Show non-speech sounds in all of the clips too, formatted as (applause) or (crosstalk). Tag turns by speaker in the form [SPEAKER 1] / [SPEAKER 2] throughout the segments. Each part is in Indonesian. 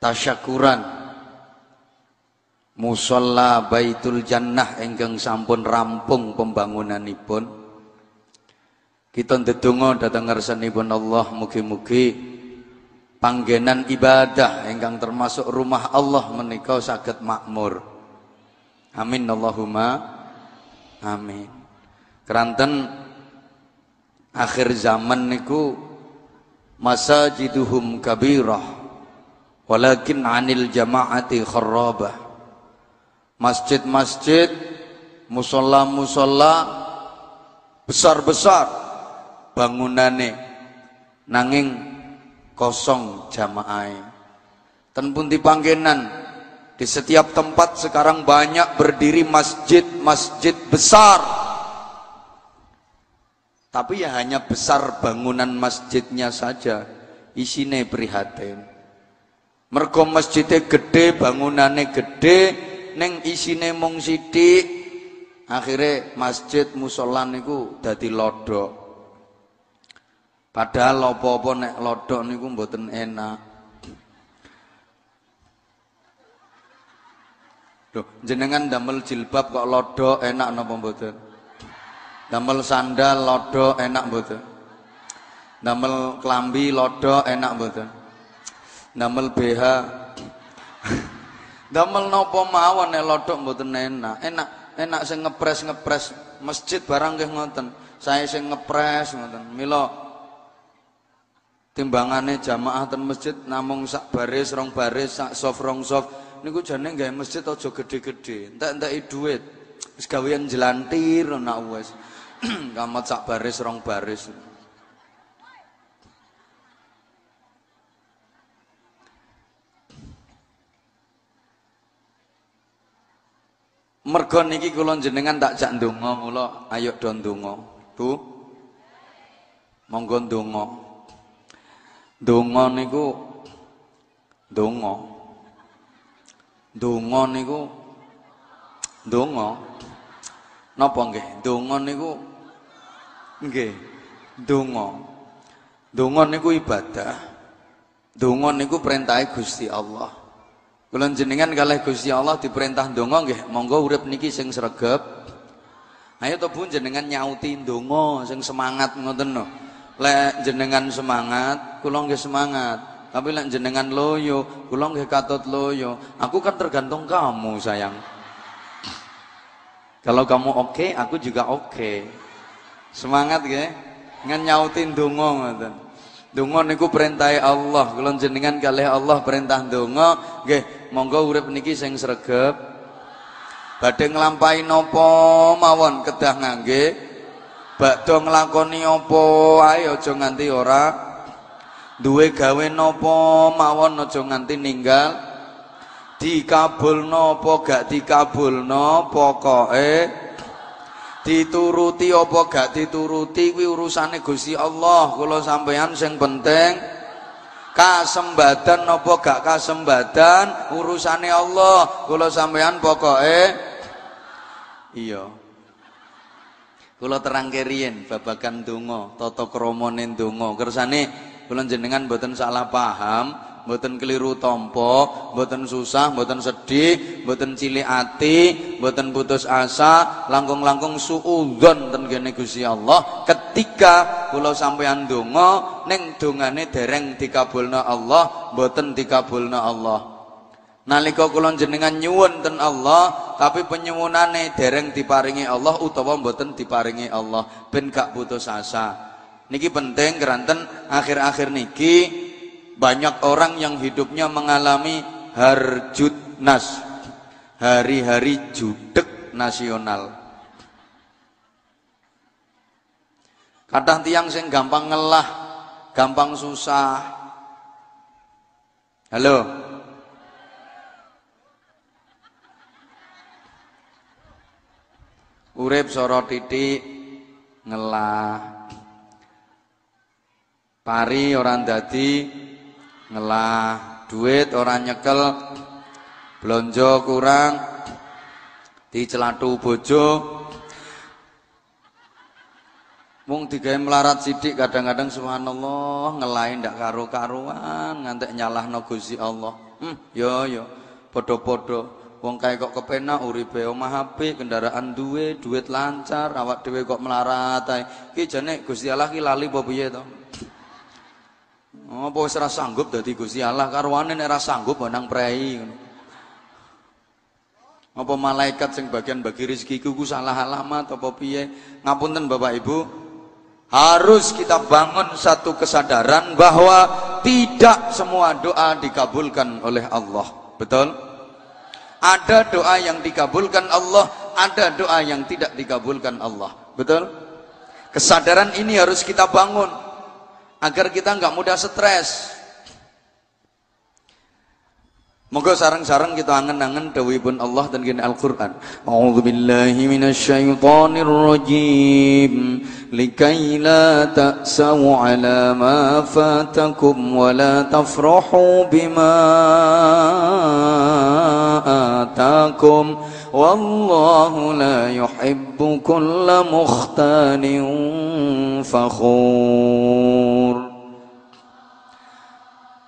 [SPEAKER 1] tasyakuran. Musalla Baitul Jannah ingkang sampun rampung pembangunanipun. Kita ndedonga dhateng ngarsanipun Allah mugi-mugi panggenan ibadah ingkang termasuk rumah Allah menika saged makmur. Amin Allahumma amin. Keranten akhir zaman niku masajiduhum kabirah walakin anil jamaati kharrabah masjid-masjid musola-musola besar-besar bangunane nanging kosong jamaah. Dan pun di panggenan di setiap tempat sekarang banyak berdiri masjid-masjid besar. Tapi ya hanya besar bangunan masjidnya saja isine prihatin mergo masjidnya gede bangunannya gede neng isine mung sithik. Akhirnya masjid musolan niku dadi lodok. Padahal apa-apa nek lodok niku mboten enak. Loh, jenengan damel jilbab kok lodok enak napa mboten? damel sandal lodo enak mboten? Damel klambi lodo enak mboten damel BH damel nopo mawon nek lodo mboten enak. Enak enak sing ngepres ngepres. Masjid barang nggih ngoten. Saya sing ngepres ngoten. Mila timbangane jamaah ten masjid namung sak baris rong baris sak soft rong soft niku jane gawe masjid aja gede-gede entek-enteki dhuwit wis gawean jelantir nak wis. (clears throat) Kamat sak baris rong baris. Mergo niki kula jenengan tak jak ndonga mula ayo do ndonga. Bu. Monggo ndonga. Ndonga niku ndonga. Ndonga niku ndonga. Napa nggih? Ndonga niku nggih. Ndonga. Ndonga niku ibadah. Ndonga niku perintahe Gusti Allah. Kula jenengan kalih Gusti Allah diperintah ndonga nggih, monggo urip niki sing sregep. Ayo to Bu jenengan nyauti ndonga sing semangat ngoten no. Lek jenengan semangat, kula nggih semangat. Tapi lek jenengan loyo, kula nggih katut loyo. Aku kan tergantung kamu, sayang. Kalau kamu oke, okay, aku juga oke. Okay. Semangat ya. Ngan nyautin donga ngoten. Donga niku perintah Allah. Kula jenengan kalih Allah perintah donga, nggih, monggo urip niki sing sregep. Badhe nglampahi napa mawon kedah ngangge. Bakdo nglakoni apa ae aja nganti ora duwe gawe napa mawon aja nganti ninggal dikabulno apa gak dikabulno pokoke dituruti apa gak dituruti kuwi urusane Gusti Allah kula sampeyan sing penting kasembadan apa gak kasembadan urusane Allah. Kula sampeyan pokoke. Iya. Kula terang riyen babagan donga tata kramane donga. Kersane jenengan mboten salah paham mboten keliru tompo, mboten susah, mboten sedih, mboten cilik ati, mboten putus asa, langkung-langkung suudzon ten kene Gusti Allah. Ketika kula sampeyan donga ning dongane dereng dikabulna Allah, mboten dikabulna Allah. Nalika kula jenengan nyuwun ten Allah, tapi penyuwunane dereng diparingi Allah utawa mboten diparingi Allah, ben gak putus asa. Niki penting keranten akhir-akhir niki banyak orang yang hidupnya mengalami harjudnas hari-hari judek nasional. Kadang tiang sing gampang ngelah gampang susah. Halo? Urip soro titik ngelah. Pari orang dadi ngelah duit orang nyekel blonjo kurang di bojo Wong digawe melarat sidik kadang-kadang subhanallah ngelain ndak karo-karuan ngantek nyalahno Gusti Allah. Hmm, yo yo. Padha-padha wong kae kok kepenak uripe omah apik, kendaraan duwe, duit lancar, awak dhewe kok melarat ae. Ki jane Gusti Allah ki lali apa piye to? Apa wis ora sanggup dadi Gusti Allah karwane nek ora sanggup nang prei ngono. Apa malaikat sing bagian bagi rezeki ku salah alamat apa piye? Ngapunten Bapak Ibu, harus kita bangun satu kesadaran bahwa tidak semua doa dikabulkan oleh Allah. Betul? Ada doa yang dikabulkan Allah, ada doa yang tidak dikabulkan Allah. Betul? Kesadaran ini harus kita bangun agar kita nggak mudah stres. Moga sarang-sarang kita angen-angen dawuhipun Allah dan gini Al-Qur'an. A'udzu billahi minasyaitonir rajim. Likai la ta'sau 'ala ma fatakum wa la tafrahu bima atakum. Wallahu la yuhibbu kulla mukhtalin fakhur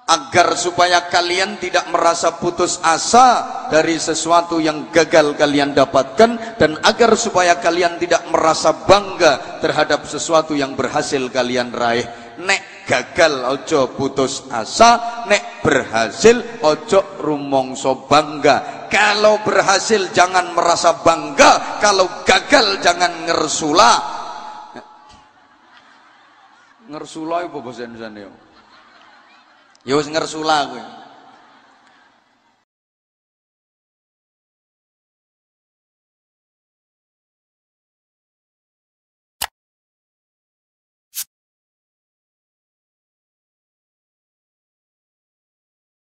[SPEAKER 1] agar supaya kalian tidak merasa putus asa dari sesuatu yang gagal kalian dapatkan dan agar supaya kalian tidak merasa bangga terhadap sesuatu yang berhasil kalian raih. Nek gagal ojo putus asa. Nek berhasil ojo rumongso bangga. Kalau berhasil jangan merasa bangga. Kalau gagal jangan ngersula. Ngersula itu bahasa Indonesia Ya wis ngersula kowe.